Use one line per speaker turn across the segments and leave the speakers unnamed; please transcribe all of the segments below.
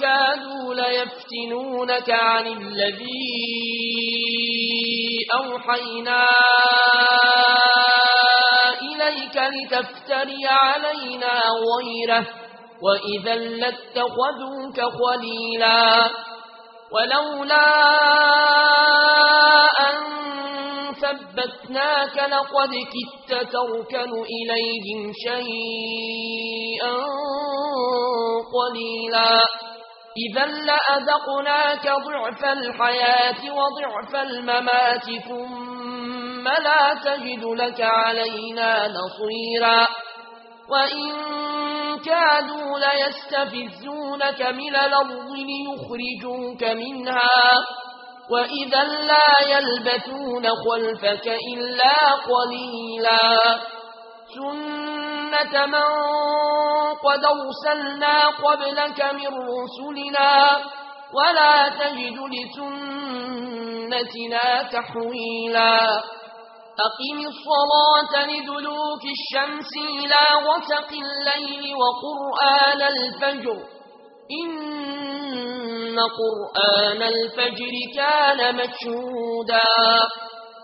كادوا ليفتنونك عن الذي أوحينا إليك لتفتري علينا غيره وإذا لاتخذوك خليلا ولولا أن ثبتناك لقد كت تركن إليهم شيئا قليلا إذا لأذقناك ضعف الحياة وضعف الممات ثم لا تجد لك علينا نصيرا. وإن كادوا ليستفزونك من الأرض ليخرجوك منها. وإذا لا يلبثون خلفك إلا قليلا. سنة من قد أرسلنا قبلك من رسلنا ولا تجد لسنتنا تحويلا أقم الصلاة لدلوك الشمس إلى غَسَقِ الليل وقرآن الفجر إن قرآن الفجر كان مشهودا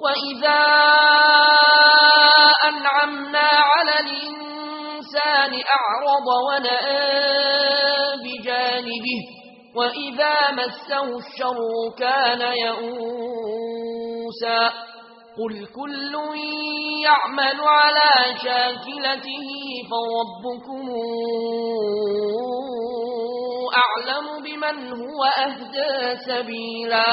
وإذا أنعمنا على الإنسان أعرض ونآ بجانبه وإذا مسه الشر كان يئوسا قل كل يعمل على شاكلته فربكم أعلم بمن هو أهدى سبيلا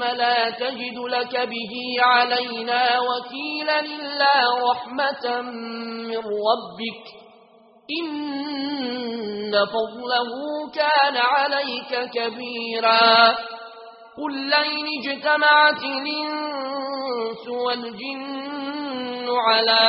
ثم لا تجد لك به علينا وكيلا إلا رحمة من ربك. إن فضله كان عليك كبيرا. قل لين اجتمعت الإنس والجن على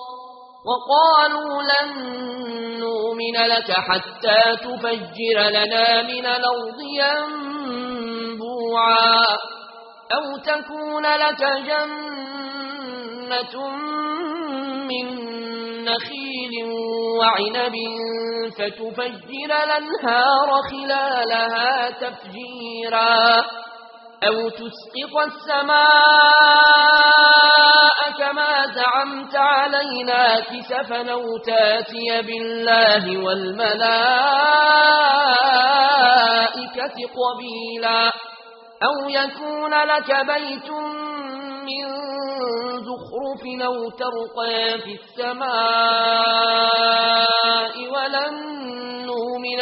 وقالوا لن نؤمن لك حتى تفجر لنا من الأرض ينبوعا أو تكون لك جنة من نخيل وعنب فتفجر لنهار خلالها تفجيرا أو تسقط السماء كما زعمت علينا كسفا أو تاتي بالله والملائكة قبيلا أو يكون لك بيت من زخرف أو ترقى في السماء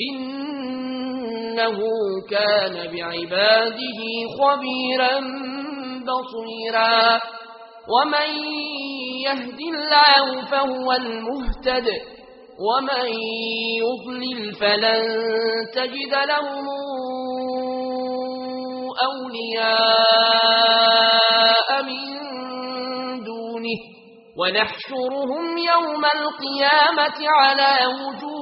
إنه كان بعباده خبيرا بصيرا. ومن يهد الله فهو المهتد. ومن يضلل فلن تجد له أولياء من دونه. ونحشرهم يوم القيامة على وجوه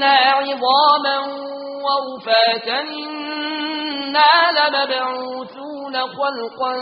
إِنَّا عِظَامًا وَرُفَاتًا إِنَّا لَمَبْعُوثُونَ خَلْقًا